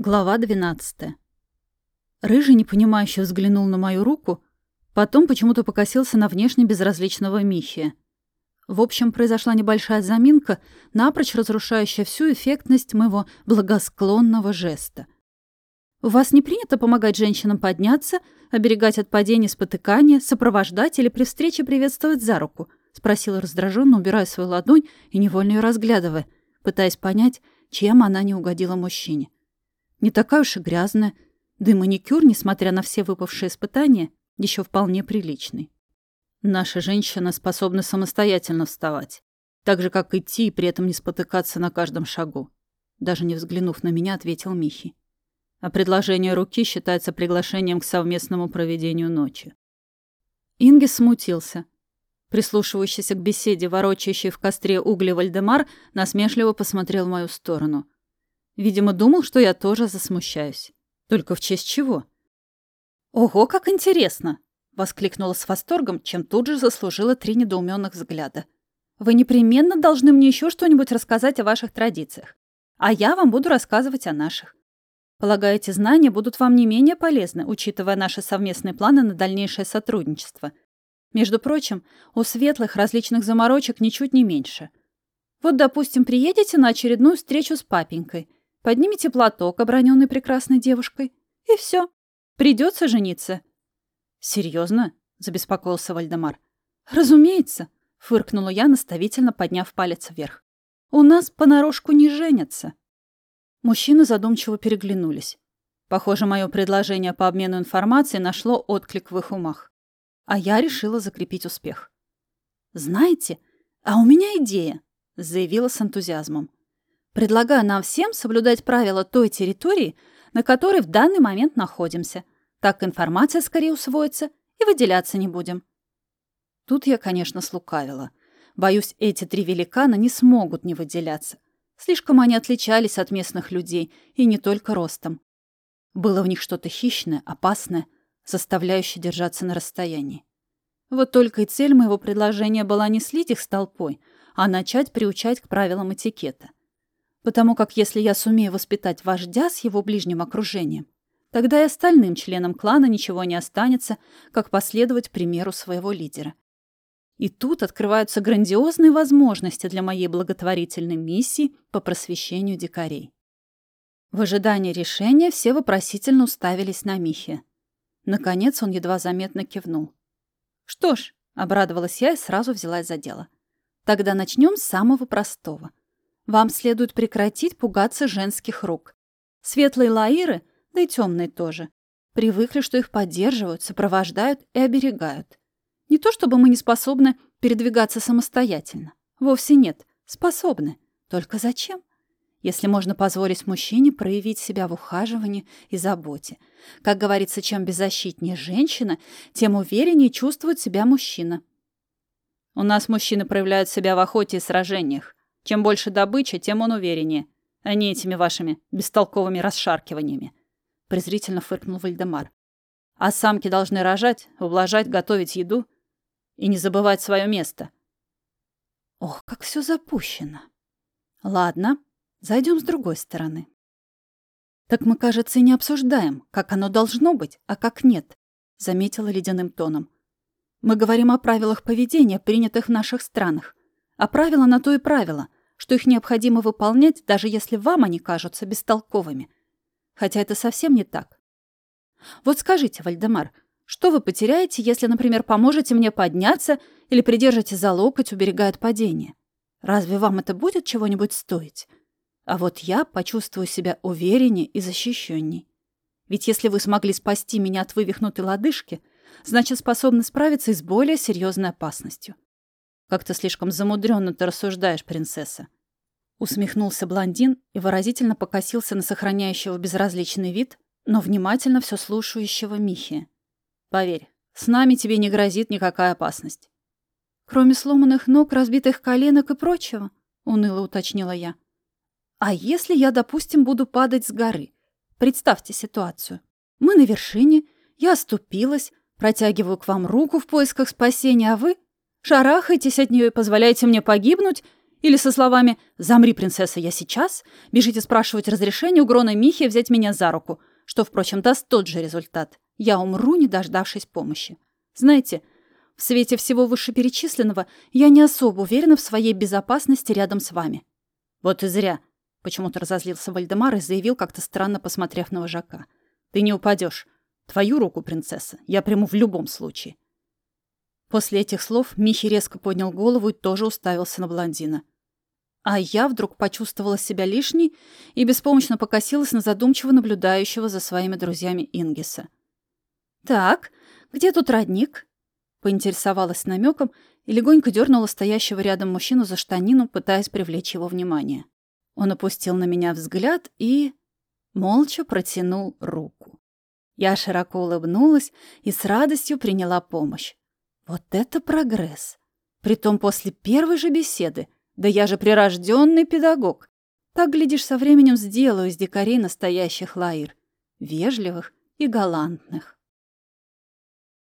Глава 12. Рыжий непонимающе взглянул на мою руку, потом почему-то покосился на внешне безразличного Михия. В общем, произошла небольшая заминка, напрочь разрушающая всю эффектность моего благосклонного жеста. «У вас не принято помогать женщинам подняться, оберегать от падения, спотыкания, сопровождать или при встрече приветствовать за руку?» — спросила раздраженно, убирая свою ладонь и невольно ее разглядывая, пытаясь понять, чем она не угодила мужчине. Не такая уж и грязная. Да и маникюр, несмотря на все выпавшие испытания, еще вполне приличный. Наша женщина способна самостоятельно вставать. Так же, как идти и при этом не спотыкаться на каждом шагу. Даже не взглянув на меня, ответил Михи. А предложение руки считается приглашением к совместному проведению ночи. Инги смутился. Прислушивающийся к беседе, ворочающий в костре угли Вальдемар, насмешливо посмотрел в мою сторону — Видимо, думал, что я тоже засмущаюсь. Только в честь чего? «Ого, как интересно!» — воскликнула с восторгом, чем тут же заслужила три недоуменных взгляда. «Вы непременно должны мне еще что-нибудь рассказать о ваших традициях, а я вам буду рассказывать о наших. Полагаю, эти знания будут вам не менее полезны, учитывая наши совместные планы на дальнейшее сотрудничество. Между прочим, у светлых различных заморочек ничуть не меньше. Вот, допустим, приедете на очередную встречу с папенькой — Поднимите платок, оброненный прекрасной девушкой, и все. Придется жениться. Серьезно? забеспокоился Вальдемар. Разумеется, фыркнула я, наставительно подняв палец вверх. У нас понарошку не женятся. Мужчины задумчиво переглянулись. Похоже, мое предложение по обмену информацией нашло отклик в их умах. А я решила закрепить успех. «Знаете, а у меня идея», — заявила с энтузиазмом. Предлагаю нам всем соблюдать правила той территории, на которой в данный момент находимся. Так информация скорее усвоится и выделяться не будем. Тут я, конечно, слукавила. Боюсь, эти три великана не смогут не выделяться. Слишком они отличались от местных людей, и не только ростом. Было в них что-то хищное, опасное, заставляющее держаться на расстоянии. Вот только и цель моего предложения была не слить их с толпой, а начать приучать к правилам этикета. Потому как если я сумею воспитать вождя с его ближним окружением, тогда и остальным членам клана ничего не останется, как последовать примеру своего лидера. И тут открываются грандиозные возможности для моей благотворительной миссии по просвещению дикарей. В ожидании решения все вопросительно уставились на Михе. Наконец он едва заметно кивнул. «Что ж», — обрадовалась я и сразу взялась за дело. «Тогда начнем с самого простого. Вам следует прекратить пугаться женских рук. Светлые лаиры, да и темные тоже, привыкли, что их поддерживают, сопровождают и оберегают. Не то чтобы мы не способны передвигаться самостоятельно. Вовсе нет. Способны. Только зачем? Если можно позволить мужчине проявить себя в ухаживании и заботе. Как говорится, чем беззащитнее женщина, тем увереннее чувствует себя мужчина. У нас мужчины проявляют себя в охоте и сражениях. Чем больше добыча, тем он увереннее, а не этими вашими бестолковыми расшаркиваниями. Презрительно фыркнул Вальдемар. А самки должны рожать, ублажать, готовить еду и не забывать свое место. Ох, как все запущено. Ладно, зайдем с другой стороны. Так мы, кажется, и не обсуждаем, как оно должно быть, а как нет, заметила ледяным тоном. Мы говорим о правилах поведения, принятых в наших странах. А правила на то и правила что их необходимо выполнять, даже если вам они кажутся бестолковыми. Хотя это совсем не так. Вот скажите, Вальдемар, что вы потеряете, если, например, поможете мне подняться или придержите за локоть, уберегая от падения? Разве вам это будет чего-нибудь стоить? А вот я почувствую себя увереннее и защищенней. Ведь если вы смогли спасти меня от вывихнутой лодыжки, значит, способны справиться и с более серьезной опасностью. Как-то слишком замудренно ты рассуждаешь, принцесса. Усмехнулся блондин и выразительно покосился на сохраняющего безразличный вид, но внимательно все слушающего Михи. Поверь, с нами тебе не грозит никакая опасность. Кроме сломанных ног, разбитых коленок и прочего, уныло уточнила я. А если я, допустим, буду падать с горы? Представьте ситуацию. Мы на вершине, я оступилась, протягиваю к вам руку в поисках спасения, а вы Шарахайтесь от нее и позволяете мне погибнуть Или со словами «Замри, принцесса, я сейчас», бежите спрашивать разрешение у Грона Михи взять меня за руку, что, впрочем, даст тот же результат. Я умру, не дождавшись помощи. Знаете, в свете всего вышеперечисленного я не особо уверена в своей безопасности рядом с вами. Вот и зря. Почему-то разозлился Вальдемар и заявил, как-то странно посмотрев на вожака. Ты не упадешь. Твою руку, принцесса, я приму в любом случае. После этих слов Михи резко поднял голову и тоже уставился на блондина. А я вдруг почувствовала себя лишней и беспомощно покосилась на задумчиво наблюдающего за своими друзьями Ингиса. «Так, где тут родник?» Поинтересовалась намеком и легонько дернула стоящего рядом мужчину за штанину, пытаясь привлечь его внимание. Он опустил на меня взгляд и... молча протянул руку. Я широко улыбнулась и с радостью приняла помощь. Вот это прогресс! Притом после первой же беседы. Да я же прирожденный педагог. Так, глядишь, со временем сделаю из дикарей настоящих лаир. Вежливых и галантных.